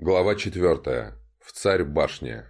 Глава четвертая. В царь башне.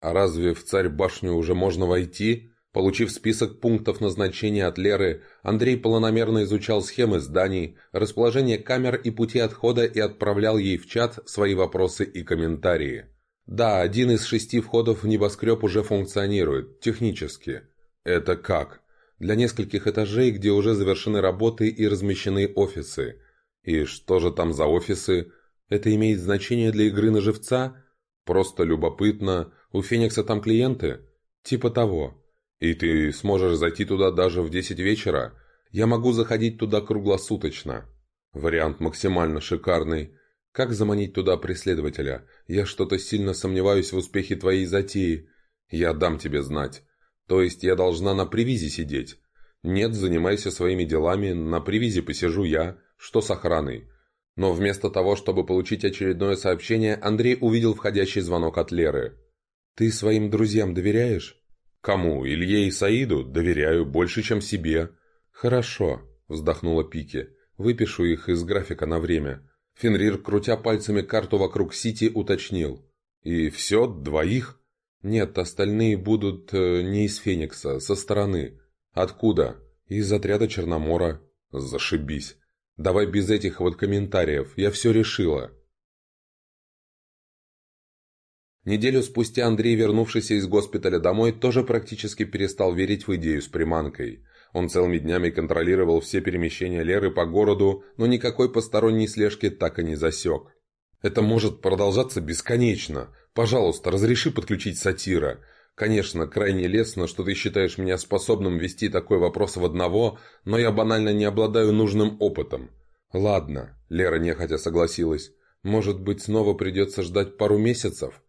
А разве в царь башню уже можно войти? Получив список пунктов назначения от Леры, Андрей планомерно изучал схемы зданий, расположение камер и пути отхода и отправлял ей в чат свои вопросы и комментарии. Да, один из шести входов в небоскреб уже функционирует, технически. Это как? Для нескольких этажей, где уже завершены работы и размещены офисы. И что же там за офисы? Это имеет значение для игры на живца? Просто любопытно. У Феникса там клиенты? Типа того. И ты сможешь зайти туда даже в 10 вечера? Я могу заходить туда круглосуточно. Вариант максимально шикарный. Как заманить туда преследователя? Я что-то сильно сомневаюсь в успехе твоей затеи. Я дам тебе знать. То есть я должна на привизе сидеть? Нет, занимайся своими делами, на привизе посижу я. Что с охраной? Но вместо того, чтобы получить очередное сообщение, Андрей увидел входящий звонок от Леры. «Ты своим друзьям доверяешь?» «Кому? Илье и Саиду? Доверяю, больше, чем себе». «Хорошо», – вздохнула Пики. «Выпишу их из графика на время». Фенрир, крутя пальцами карту вокруг Сити, уточнил. «И все? Двоих?» «Нет, остальные будут э, не из Феникса, со стороны». «Откуда?» «Из отряда Черномора». «Зашибись». Давай без этих вот комментариев, я все решила. Неделю спустя Андрей, вернувшийся из госпиталя домой, тоже практически перестал верить в идею с приманкой. Он целыми днями контролировал все перемещения Леры по городу, но никакой посторонней слежки так и не засек. «Это может продолжаться бесконечно. Пожалуйста, разреши подключить сатира. Конечно, крайне лестно, что ты считаешь меня способным вести такой вопрос в одного, но я банально не обладаю нужным опытом. Ладно, Лера нехотя согласилась. Может быть, снова придется ждать пару месяцев?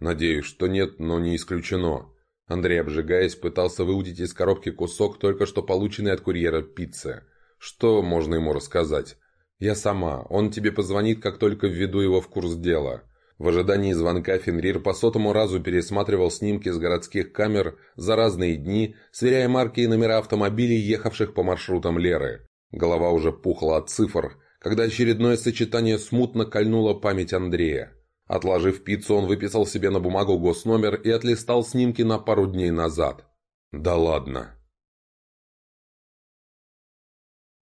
Надеюсь, что нет, но не исключено. Андрей, обжигаясь, пытался выудить из коробки кусок, только что полученный от курьера пиццы. Что можно ему рассказать? Я сама. Он тебе позвонит, как только введу его в курс дела. В ожидании звонка Фенрир по сотому разу пересматривал снимки с городских камер за разные дни, сверяя марки и номера автомобилей, ехавших по маршрутам Леры. Голова уже пухла от цифр, когда очередное сочетание смутно кольнуло память Андрея. Отложив пиццу, он выписал себе на бумагу госномер и отлистал снимки на пару дней назад. «Да ладно!»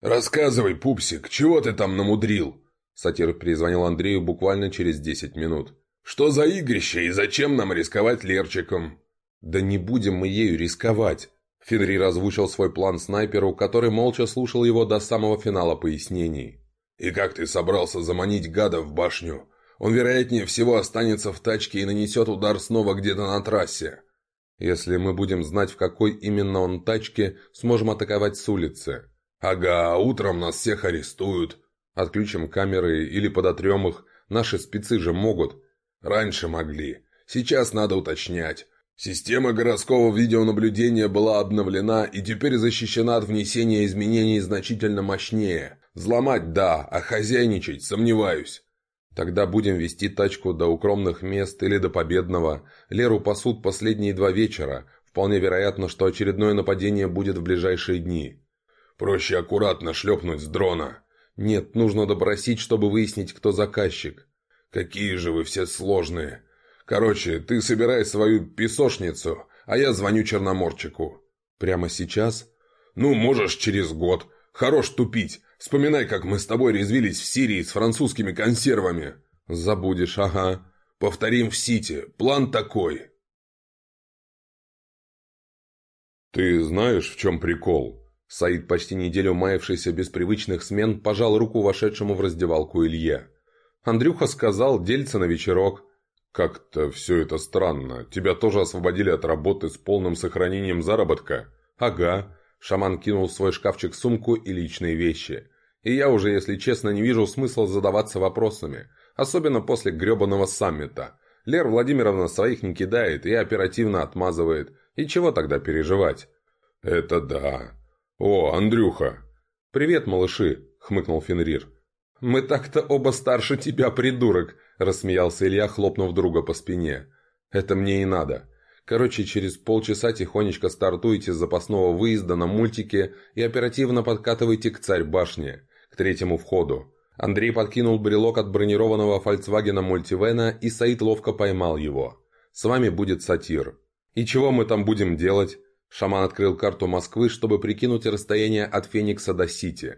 «Рассказывай, пупсик, чего ты там намудрил?» Сатир перезвонил Андрею буквально через десять минут. «Что за игрище и зачем нам рисковать Лерчиком?» «Да не будем мы ею рисковать!» Фенрир озвучил свой план снайперу, который молча слушал его до самого финала пояснений. «И как ты собрался заманить гада в башню? Он, вероятнее всего, останется в тачке и нанесет удар снова где-то на трассе. Если мы будем знать, в какой именно он тачке, сможем атаковать с улицы. Ага, утром нас всех арестуют. Отключим камеры или подотрем их. Наши спецы же могут. Раньше могли. Сейчас надо уточнять. Система городского видеонаблюдения была обновлена и теперь защищена от внесения изменений значительно мощнее. Взломать – да, а хозяйничать – сомневаюсь. Тогда будем вести тачку до укромных мест или до Победного. Леру пасут последние два вечера. Вполне вероятно, что очередное нападение будет в ближайшие дни. Проще аккуратно шлепнуть с дрона. «Нет, нужно допросить, чтобы выяснить, кто заказчик». «Какие же вы все сложные. Короче, ты собирай свою песочницу, а я звоню Черноморчику». «Прямо сейчас?» «Ну, можешь через год. Хорош тупить. Вспоминай, как мы с тобой резвились в Сирии с французскими консервами». «Забудешь, ага. Повторим в Сити. План такой». «Ты знаешь, в чем прикол?» Саид, почти неделю маявшийся без привычных смен, пожал руку вошедшему в раздевалку Илье. Андрюха сказал, дельца на вечерок. «Как-то все это странно. Тебя тоже освободили от работы с полным сохранением заработка?» «Ага». Шаман кинул в свой шкафчик сумку и личные вещи. «И я уже, если честно, не вижу смысла задаваться вопросами. Особенно после гребаного саммита. Лер Владимировна своих не кидает и оперативно отмазывает. И чего тогда переживать?» «Это да. «О, Андрюха!» «Привет, малыши!» — хмыкнул Фенрир. «Мы так-то оба старше тебя, придурок!» — рассмеялся Илья, хлопнув друга по спине. «Это мне и надо. Короче, через полчаса тихонечко стартуете с запасного выезда на мультике и оперативно подкатывайте к царь башне, к третьему входу. Андрей подкинул брелок от бронированного «Фольксвагена Мультивена», и Саид ловко поймал его. «С вами будет сатир». «И чего мы там будем делать?» Шаман открыл карту Москвы, чтобы прикинуть расстояние от Феникса до Сити.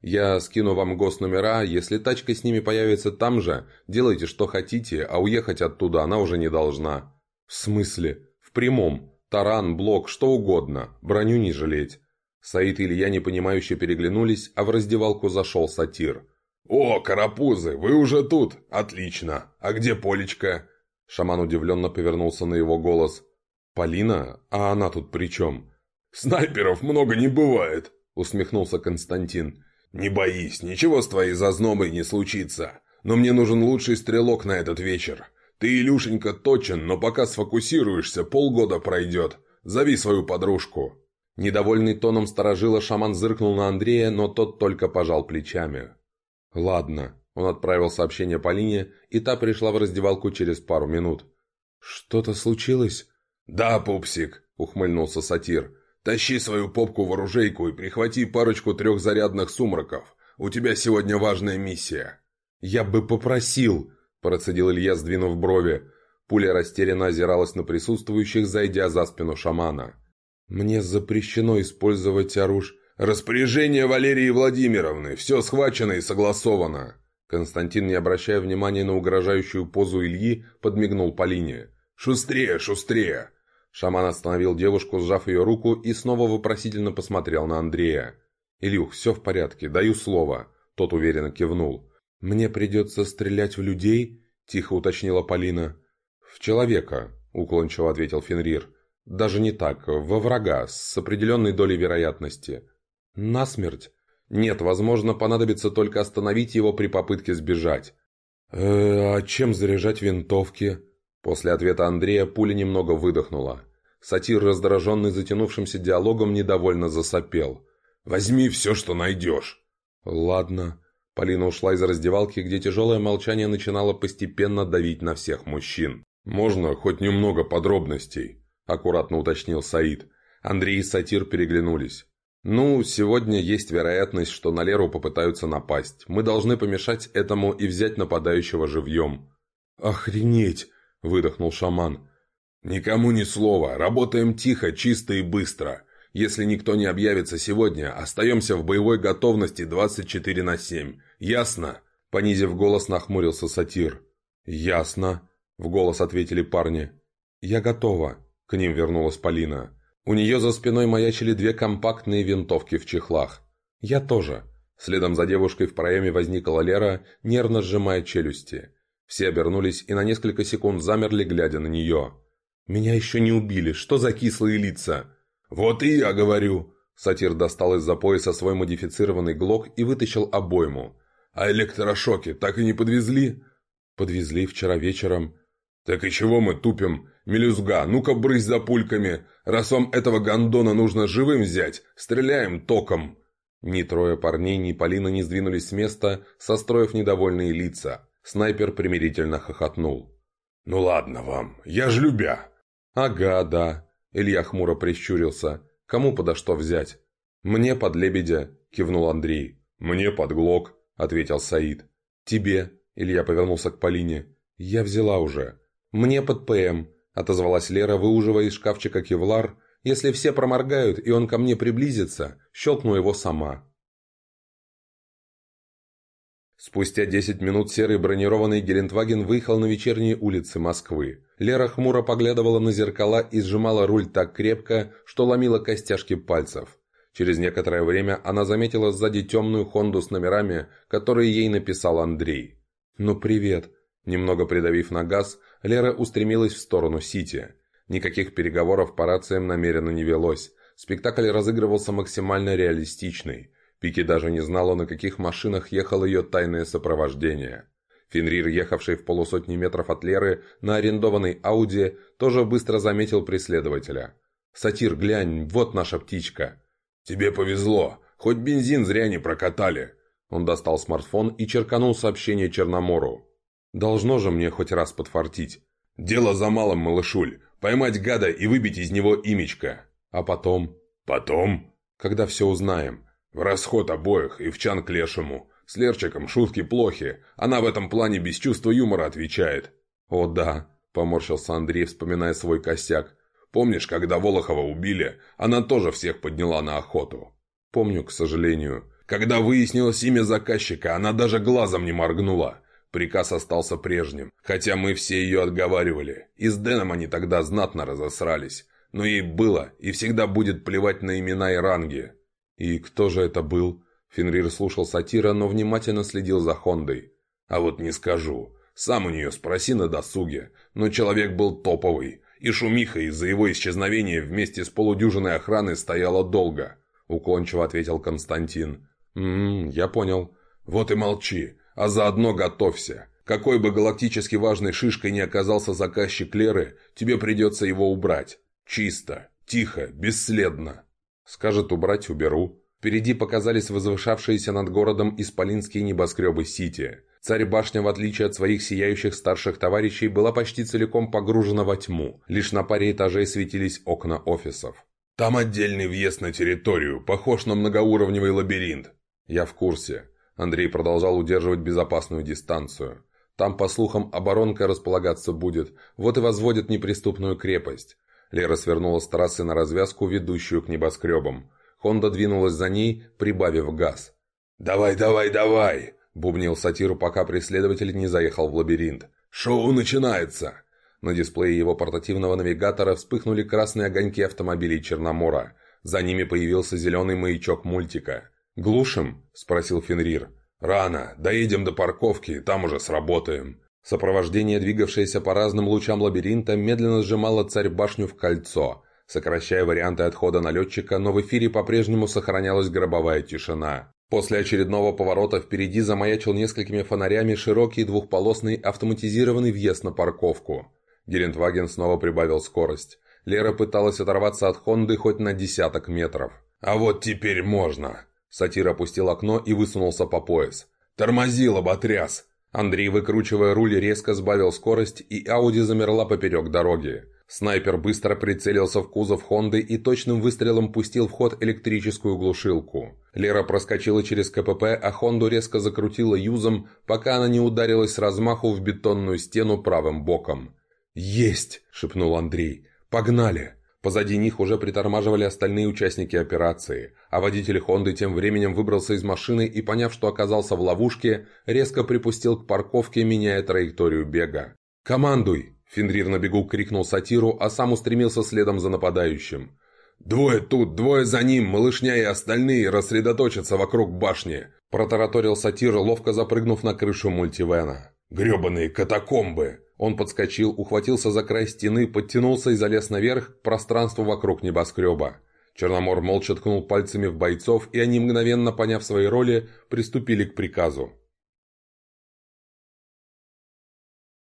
«Я скину вам госномера, если тачка с ними появится там же, делайте что хотите, а уехать оттуда она уже не должна». «В смысле?» «В прямом. Таран, блок, что угодно. Броню не жалеть». Саид и Илья непонимающе переглянулись, а в раздевалку зашел сатир. «О, карапузы, вы уже тут! Отлично! А где Полечка?» Шаман удивленно повернулся на его голос. «Полина? А она тут при чем?» «Снайперов много не бывает», — усмехнулся Константин. «Не боись, ничего с твоей зазнобой не случится. Но мне нужен лучший стрелок на этот вечер. Ты, Илюшенька, точен, но пока сфокусируешься, полгода пройдет. Зови свою подружку». Недовольный тоном сторожила шаман зыркнул на Андрея, но тот только пожал плечами. «Ладно». Он отправил сообщение Полине, и та пришла в раздевалку через пару минут. «Что-то случилось?» «Да, пупсик», — ухмыльнулся сатир. «Тащи свою попку в оружейку и прихвати парочку трехзарядных сумраков. У тебя сегодня важная миссия». «Я бы попросил», — процедил Илья, сдвинув брови. Пуля растерянно озиралась на присутствующих, зайдя за спину шамана. «Мне запрещено использовать оружие...» «Распоряжение Валерии Владимировны. Все схвачено и согласовано». Константин, не обращая внимания на угрожающую позу Ильи, подмигнул Полине. «Шустрее, шустрее!» Шаман остановил девушку, сжав ее руку, и снова вопросительно посмотрел на Андрея. «Илюх, все в порядке, даю слово». Тот уверенно кивнул. «Мне придется стрелять в людей?» – тихо уточнила Полина. «В человека», – уклончиво ответил Фенрир. «Даже не так, во врага, с определенной долей вероятности». «Насмерть?» «Нет, возможно, понадобится только остановить его при попытке сбежать». «Э, а чем заряжать винтовки?» После ответа Андрея пуля немного выдохнула. Сатир, раздраженный затянувшимся диалогом, недовольно засопел. «Возьми все, что найдешь!» «Ладно». Полина ушла из раздевалки, где тяжелое молчание начинало постепенно давить на всех мужчин. «Можно хоть немного подробностей?» – аккуратно уточнил Саид. Андрей и Сатир переглянулись. «Ну, сегодня есть вероятность, что на Леру попытаются напасть. Мы должны помешать этому и взять нападающего живьем». «Охренеть!» – выдохнул шаман. «Никому ни слова. Работаем тихо, чисто и быстро. Если никто не объявится сегодня, остаемся в боевой готовности 24 на 7. Ясно?» Понизив голос, нахмурился сатир. «Ясно», – в голос ответили парни. «Я готова», – к ним вернулась Полина. У нее за спиной маячили две компактные винтовки в чехлах. Я тоже. Следом за девушкой в проеме возникла Лера, нервно сжимая челюсти. Все обернулись и на несколько секунд замерли, глядя на нее. «Меня еще не убили. Что за кислые лица?» «Вот и я говорю!» Сатир достал из-за пояса свой модифицированный глок и вытащил обойму. «А электрошоки так и не подвезли?» «Подвезли вчера вечером». «Так и чего мы тупим? Мелюзга, ну-ка брысь за пульками! Раз вам этого гондона нужно живым взять, стреляем током!» Ни трое парней, ни Полина не сдвинулись с места, состроив недовольные лица. Снайпер примирительно хохотнул. «Ну ладно вам, я ж любя!» «Ага, да», — Илья хмуро прищурился. «Кому подо что взять?» «Мне под лебедя», — кивнул Андрей. «Мне под глок», — ответил Саид. «Тебе», — Илья повернулся к Полине. «Я взяла уже». «Мне под ПМ», — отозвалась Лера, выуживая из шкафчика кевлар. «Если все проморгают, и он ко мне приблизится, щелкну его сама». Спустя десять минут серый бронированный Гелендваген выехал на вечерние улицы Москвы. Лера хмуро поглядывала на зеркала и сжимала руль так крепко, что ломила костяшки пальцев. Через некоторое время она заметила сзади темную Хонду с номерами, которые ей написал Андрей. «Ну привет!» Немного придавив на газ, Лера устремилась в сторону Сити. Никаких переговоров по рациям намеренно не велось. Спектакль разыгрывался максимально реалистичный. Пики даже не знала, на каких машинах ехало ее тайное сопровождение. Фенрир, ехавший в полусотни метров от Леры на арендованной Ауди, тоже быстро заметил преследователя. «Сатир, глянь, вот наша птичка!» «Тебе повезло, хоть бензин зря не прокатали!» Он достал смартфон и черканул сообщение Черномору. Должно же мне хоть раз подфартить. Дело за малым, малышуль. Поймать гада и выбить из него имечко. А потом? Потом? Когда все узнаем. В расход обоих и в чан к лешему. С Лерчиком шутки плохи. Она в этом плане без чувства юмора отвечает». «О да», — поморщился Андрей, вспоминая свой косяк. «Помнишь, когда Волохова убили, она тоже всех подняла на охоту?» «Помню, к сожалению». «Когда выяснилось имя заказчика, она даже глазом не моргнула. Приказ остался прежним, хотя мы все ее отговаривали. И с Дэном они тогда знатно разосрались. Но ей было и всегда будет плевать на имена и ранги». «И кто же это был?» Фенрир слушал сатира, но внимательно следил за Хондой. «А вот не скажу. Сам у нее спроси на досуге. Но человек был топовый. И шумиха из-за его исчезновения вместе с полудюжиной охраны стояла долго», — уклончиво ответил Константин. «Ммм, я понял». «Вот и молчи. А заодно готовься. Какой бы галактически важной шишкой ни оказался заказчик Леры, тебе придется его убрать. Чисто, тихо, бесследно». «Скажет убрать, уберу», Впереди показались возвышавшиеся над городом исполинские небоскребы Сити. Царь-башня, в отличие от своих сияющих старших товарищей, была почти целиком погружена во тьму. Лишь на паре этажей светились окна офисов. «Там отдельный въезд на территорию, похож на многоуровневый лабиринт». «Я в курсе». Андрей продолжал удерживать безопасную дистанцию. «Там, по слухам, оборонка располагаться будет, вот и возводят неприступную крепость». Лера свернула с трассы на развязку, ведущую к небоскребам. Хонда двинулась за ней, прибавив газ. «Давай, давай, давай!» – бубнил сатиру, пока преследователь не заехал в лабиринт. «Шоу начинается!» На дисплее его портативного навигатора вспыхнули красные огоньки автомобилей Черномора. За ними появился зеленый маячок мультика. «Глушим?» – спросил Фенрир. «Рано. Доедем до парковки, там уже сработаем». Сопровождение, двигавшееся по разным лучам лабиринта, медленно сжимало царь-башню в кольцо – сокращая варианты отхода налетчика, но в эфире по-прежнему сохранялась гробовая тишина. После очередного поворота впереди замаячил несколькими фонарями широкий двухполосный автоматизированный въезд на парковку. Гелендваген снова прибавил скорость. Лера пыталась оторваться от Хонды хоть на десяток метров. «А вот теперь можно!» Сатир опустил окно и высунулся по пояс. «Тормози, лоботряс!» Андрей, выкручивая руль, резко сбавил скорость, и Ауди замерла поперек дороги. Снайпер быстро прицелился в кузов Хонды и точным выстрелом пустил в ход электрическую глушилку. Лера проскочила через КПП, а Хонду резко закрутила юзом, пока она не ударилась с размаху в бетонную стену правым боком. «Есть!» – шепнул Андрей. «Погнали!» Позади них уже притормаживали остальные участники операции, а водитель Хонды тем временем выбрался из машины и, поняв, что оказался в ловушке, резко припустил к парковке, меняя траекторию бега. «Командуй!» Фенрир на бегу крикнул сатиру, а сам устремился следом за нападающим. «Двое тут, двое за ним, малышня и остальные рассредоточатся вокруг башни!» Протараторил сатир, ловко запрыгнув на крышу мультивена. «Гребаные катакомбы!» Он подскочил, ухватился за край стены, подтянулся и залез наверх к пространству вокруг небоскреба. Черномор молча ткнул пальцами в бойцов, и они, мгновенно поняв свои роли, приступили к приказу.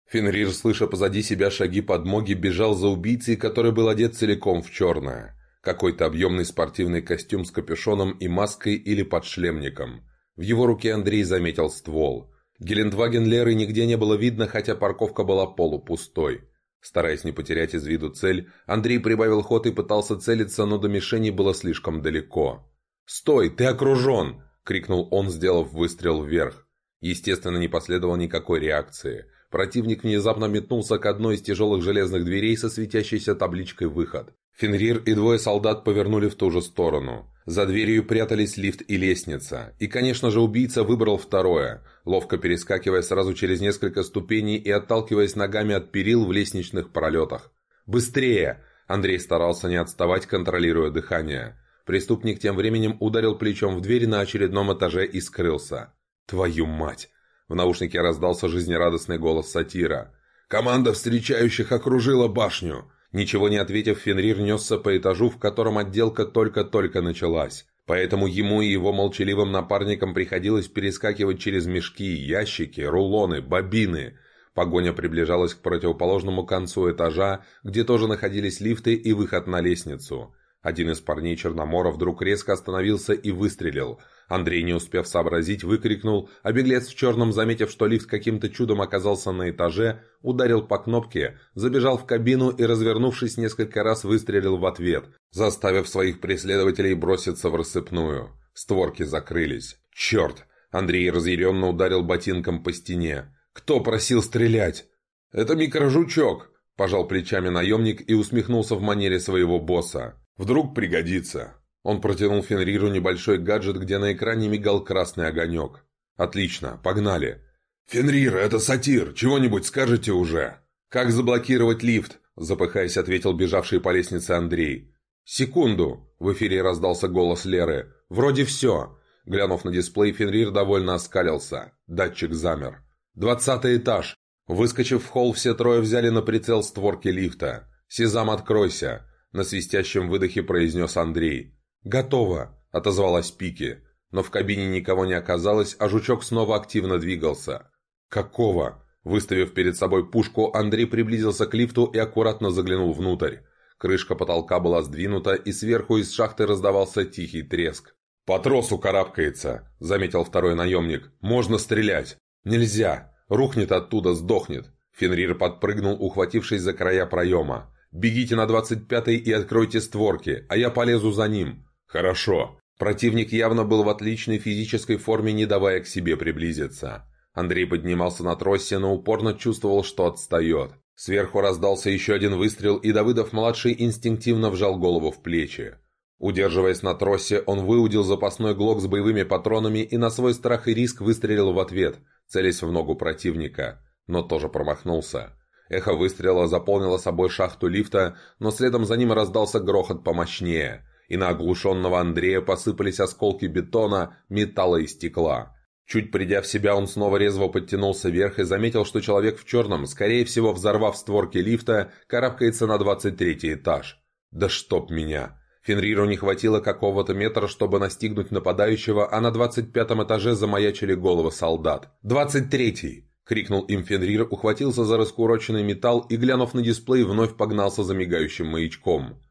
Фенрир, слыша позади себя шаги подмоги, бежал за убийцей, который был одет целиком в черное. Какой-то объемный спортивный костюм с капюшоном и маской или под шлемником. В его руке Андрей заметил ствол. Гелендваген Леры нигде не было видно, хотя парковка была полупустой. Стараясь не потерять из виду цель, Андрей прибавил ход и пытался целиться, но до мишени было слишком далеко. «Стой, ты окружен!» — крикнул он, сделав выстрел вверх. Естественно, не последовало никакой реакции. Противник внезапно метнулся к одной из тяжелых железных дверей со светящейся табличкой «Выход». Фенрир и двое солдат повернули в ту же сторону. За дверью прятались лифт и лестница. И, конечно же, убийца выбрал второе, ловко перескакивая сразу через несколько ступеней и отталкиваясь ногами от перил в лестничных пролетах. «Быстрее!» Андрей старался не отставать, контролируя дыхание. Преступник тем временем ударил плечом в дверь на очередном этаже и скрылся. «Твою мать!» В наушнике раздался жизнерадостный голос сатира. «Команда встречающих окружила башню!» Ничего не ответив, Фенрир несся по этажу, в котором отделка только-только началась. Поэтому ему и его молчаливым напарникам приходилось перескакивать через мешки, ящики, рулоны, бобины. Погоня приближалась к противоположному концу этажа, где тоже находились лифты и выход на лестницу. Один из парней Черномора вдруг резко остановился и выстрелил – Андрей, не успев сообразить, выкрикнул, а беглец в черном, заметив, что лифт каким-то чудом оказался на этаже, ударил по кнопке, забежал в кабину и, развернувшись несколько раз, выстрелил в ответ, заставив своих преследователей броситься в рассыпную. Створки закрылись. «Черт!» Андрей разъяренно ударил ботинком по стене. «Кто просил стрелять?» «Это микрожучок», – пожал плечами наемник и усмехнулся в манере своего босса. «Вдруг пригодится». Он протянул Фенриру небольшой гаджет, где на экране мигал красный огонек. «Отлично, погнали». «Фенрир, это сатир, чего-нибудь скажете уже?» «Как заблокировать лифт?» – запыхаясь, ответил бежавший по лестнице Андрей. «Секунду!» – в эфире раздался голос Леры. «Вроде все!» Глянув на дисплей, Фенрир довольно оскалился. Датчик замер. «Двадцатый этаж!» Выскочив в холл, все трое взяли на прицел створки лифта. «Сезам, откройся!» На свистящем выдохе произнес Андрей. «Готово!» – отозвалась Пики. Но в кабине никого не оказалось, а жучок снова активно двигался. «Какого?» Выставив перед собой пушку, Андрей приблизился к лифту и аккуратно заглянул внутрь. Крышка потолка была сдвинута, и сверху из шахты раздавался тихий треск. «По тросу карабкается», — заметил второй наемник. «Можно стрелять». «Нельзя. Рухнет оттуда, сдохнет». Фенрир подпрыгнул, ухватившись за края проема. «Бегите на двадцать пятый и откройте створки, а я полезу за ним». «Хорошо». Противник явно был в отличной физической форме, не давая к себе приблизиться. Андрей поднимался на тросе, но упорно чувствовал, что отстает. Сверху раздался еще один выстрел, и Давыдов-младший инстинктивно вжал голову в плечи. Удерживаясь на тросе, он выудил запасной глок с боевыми патронами и на свой страх и риск выстрелил в ответ, целясь в ногу противника, но тоже промахнулся. Эхо выстрела заполнило собой шахту лифта, но следом за ним раздался грохот помощнее, и на оглушенного Андрея посыпались осколки бетона, металла и стекла. Чуть придя в себя, он снова резво подтянулся вверх и заметил, что человек в черном, скорее всего взорвав створки лифта, карабкается на 23 этаж. «Да чтоб меня!» Фенриру не хватило какого-то метра, чтобы настигнуть нападающего, а на 25 этаже замаячили головы солдат. «Двадцать третий!» — крикнул им Фенрир, ухватился за раскуроченный металл и, глянув на дисплей, вновь погнался за мигающим маячком.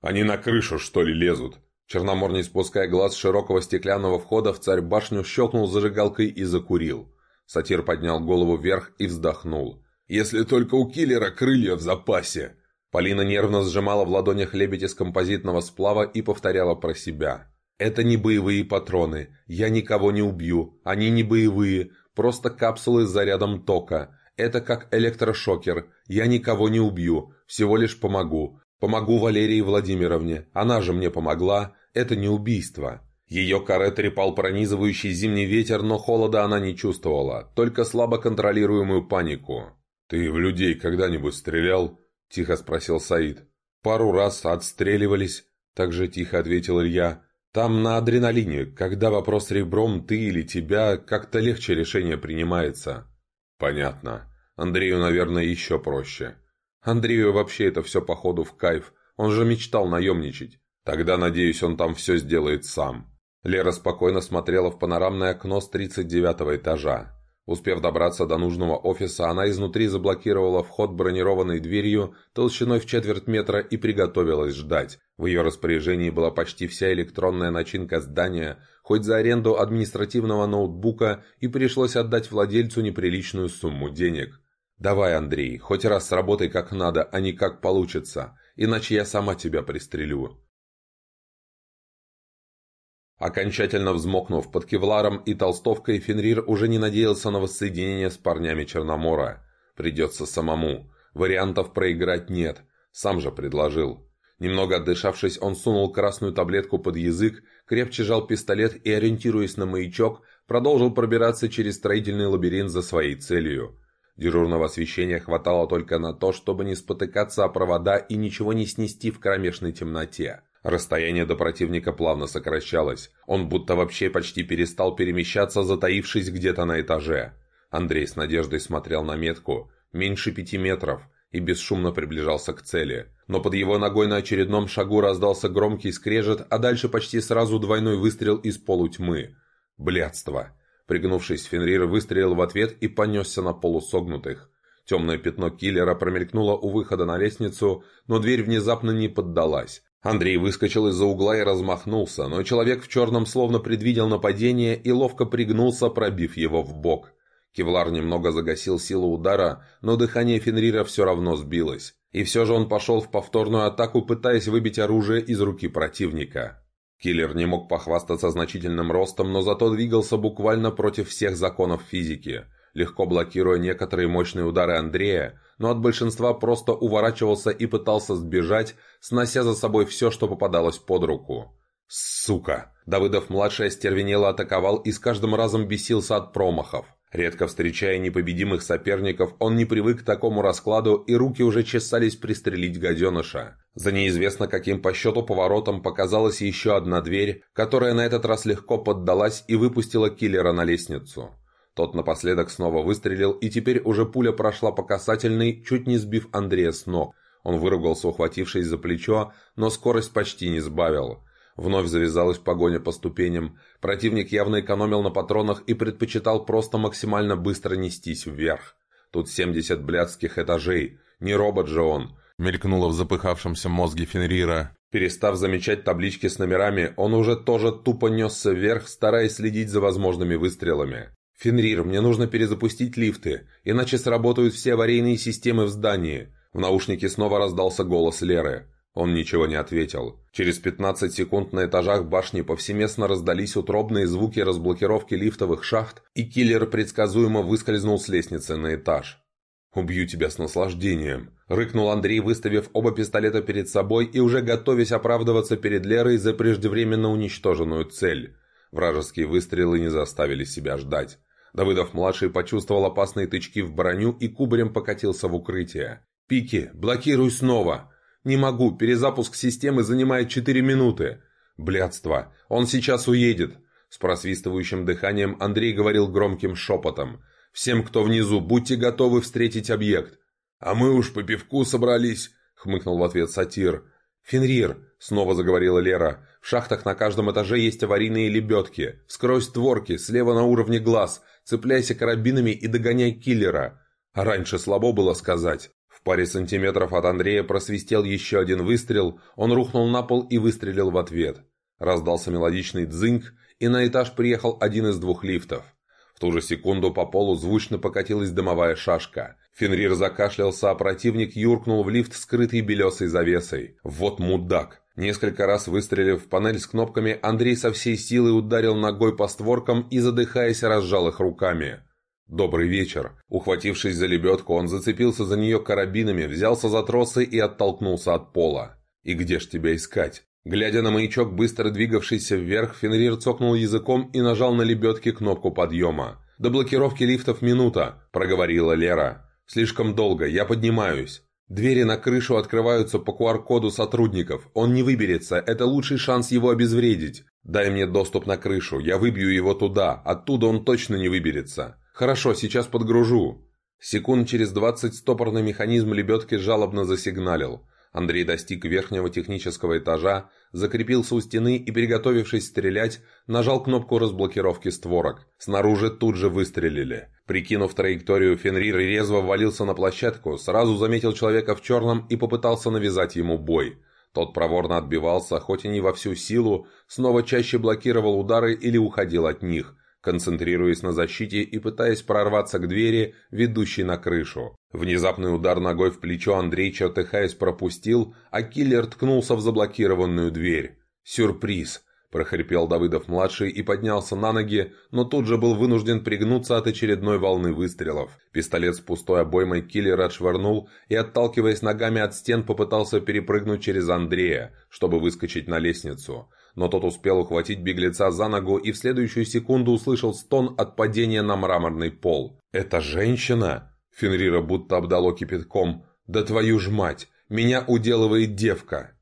«Они на крышу, что ли, лезут?» Черномор, не спуская глаз с широкого стеклянного входа в царь башню, щелкнул зажигалкой и закурил. Сатир поднял голову вверх и вздохнул. «Если только у киллера крылья в запасе!» Полина нервно сжимала в ладонях лебедь из композитного сплава и повторяла про себя. «Это не боевые патроны. Я никого не убью. Они не боевые. Просто капсулы с зарядом тока. Это как электрошокер. Я никого не убью. Всего лишь помогу. Помогу Валерии Владимировне, она же мне помогла, это не убийство. Ее каре трепал пронизывающий зимний ветер, но холода она не чувствовала, только слабо контролируемую панику. «Ты в людей когда-нибудь стрелял?» – тихо спросил Саид. «Пару раз отстреливались», – также тихо ответил Илья. «Там на адреналине, когда вопрос ребром ты или тебя, как-то легче решение принимается». «Понятно. Андрею, наверное, еще проще». Андрею вообще это все походу в кайф. Он же мечтал наемничать. Тогда, надеюсь, он там все сделает сам. Лера спокойно смотрела в панорамное окно с 39 этажа. Успев добраться до нужного офиса, она изнутри заблокировала вход бронированной дверью толщиной в четверть метра и приготовилась ждать. В ее распоряжении была почти вся электронная начинка здания, хоть за аренду административного ноутбука и пришлось отдать владельцу неприличную сумму денег. «Давай, Андрей, хоть раз сработай как надо, а не как получится, иначе я сама тебя пристрелю». Окончательно взмокнув под кевларом и толстовкой, Фенрир уже не надеялся на воссоединение с парнями Черномора. Придется самому. Вариантов проиграть нет. Сам же предложил. Немного отдышавшись, он сунул красную таблетку под язык, крепче жал пистолет и, ориентируясь на маячок, продолжил пробираться через строительный лабиринт за своей целью. Дежурного освещения хватало только на то, чтобы не спотыкаться о провода и ничего не снести в кромешной темноте. Расстояние до противника плавно сокращалось. Он будто вообще почти перестал перемещаться, затаившись где-то на этаже. Андрей с надеждой смотрел на метку. Меньше пяти метров. И бесшумно приближался к цели. Но под его ногой на очередном шагу раздался громкий скрежет, а дальше почти сразу двойной выстрел из полутьмы. Блядство. Пригнувшись, Фенрир выстрелил в ответ и понесся на полусогнутых. Темное пятно киллера промелькнуло у выхода на лестницу, но дверь внезапно не поддалась. Андрей выскочил из-за угла и размахнулся, но человек в черном словно предвидел нападение и ловко пригнулся, пробив его в бок. Кевлар немного загасил силу удара, но дыхание Фенрира все равно сбилось. И все же он пошел в повторную атаку, пытаясь выбить оружие из руки противника. Киллер не мог похвастаться значительным ростом, но зато двигался буквально против всех законов физики, легко блокируя некоторые мощные удары Андрея, но от большинства просто уворачивался и пытался сбежать, снося за собой все, что попадалось под руку. «Сука!» Давыдов-младший остервенело атаковал и с каждым разом бесился от промахов. Редко встречая непобедимых соперников, он не привык к такому раскладу, и руки уже чесались пристрелить гаденыша. За неизвестно каким по счету поворотом показалась еще одна дверь, которая на этот раз легко поддалась и выпустила киллера на лестницу. Тот напоследок снова выстрелил, и теперь уже пуля прошла по касательной, чуть не сбив Андрея с ног. Он выругался, ухватившись за плечо, но скорость почти не сбавил. Вновь завязалась погоня по ступеням. Противник явно экономил на патронах и предпочитал просто максимально быстро нестись вверх. Тут 70 блядских этажей. Не робот же он. Мелькнуло в запыхавшемся мозге Фенрира. Перестав замечать таблички с номерами, он уже тоже тупо несся вверх, стараясь следить за возможными выстрелами. «Фенрир, мне нужно перезапустить лифты, иначе сработают все аварийные системы в здании». В наушнике снова раздался голос Леры. Он ничего не ответил. Через 15 секунд на этажах башни повсеместно раздались утробные звуки разблокировки лифтовых шахт, и киллер предсказуемо выскользнул с лестницы на этаж. «Убью тебя с наслаждением», — рыкнул Андрей, выставив оба пистолета перед собой и уже готовясь оправдываться перед Лерой за преждевременно уничтоженную цель. Вражеские выстрелы не заставили себя ждать. Давыдов-младший почувствовал опасные тычки в броню и кубарем покатился в укрытие. «Пики, блокируй снова!» «Не могу, перезапуск системы занимает 4 минуты». «Блядство! Он сейчас уедет!» С просвистывающим дыханием Андрей говорил громким шепотом. «Всем, кто внизу, будьте готовы встретить объект». «А мы уж по пивку собрались», — хмыкнул в ответ сатир. «Фенрир», — снова заговорила Лера, — «в шахтах на каждом этаже есть аварийные лебедки. Вскрой створки, слева на уровне глаз, цепляйся карабинами и догоняй киллера». А раньше слабо было сказать паре сантиметров от Андрея просвистел еще один выстрел, он рухнул на пол и выстрелил в ответ. Раздался мелодичный дзыньк, и на этаж приехал один из двух лифтов. В ту же секунду по полу звучно покатилась дымовая шашка. Фенрир закашлялся, а противник юркнул в лифт, скрытый белесой завесой. Вот мудак! Несколько раз выстрелив в панель с кнопками, Андрей со всей силы ударил ногой по створкам и, задыхаясь, разжал их руками. «Добрый вечер!» Ухватившись за лебедку, он зацепился за нее карабинами, взялся за тросы и оттолкнулся от пола. «И где ж тебя искать?» Глядя на маячок, быстро двигавшийся вверх, Фенрир цокнул языком и нажал на лебедке кнопку подъема. «До блокировки лифтов минута», — проговорила Лера. «Слишком долго, я поднимаюсь». «Двери на крышу открываются по QR-коду сотрудников. Он не выберется, это лучший шанс его обезвредить. Дай мне доступ на крышу, я выбью его туда, оттуда он точно не выберется». «Хорошо, сейчас подгружу». Секунд через двадцать стопорный механизм лебедки жалобно засигналил. Андрей достиг верхнего технического этажа, закрепился у стены и, приготовившись стрелять, нажал кнопку разблокировки створок. Снаружи тут же выстрелили. Прикинув траекторию, Фенрир резво ввалился на площадку, сразу заметил человека в черном и попытался навязать ему бой. Тот проворно отбивался, хоть и не во всю силу, снова чаще блокировал удары или уходил от них – концентрируясь на защите и пытаясь прорваться к двери, ведущей на крышу. Внезапный удар ногой в плечо Андрей, чертыхаясь, пропустил, а киллер ткнулся в заблокированную дверь. «Сюрприз!» – прохрипел Давыдов-младший и поднялся на ноги, но тут же был вынужден пригнуться от очередной волны выстрелов. Пистолет с пустой обоймой киллер отшвырнул и, отталкиваясь ногами от стен, попытался перепрыгнуть через Андрея, чтобы выскочить на лестницу но тот успел ухватить беглеца за ногу и в следующую секунду услышал стон от падения на мраморный пол. «Это женщина?» Фенрира будто обдало кипятком. «Да твою ж мать! Меня уделывает девка!»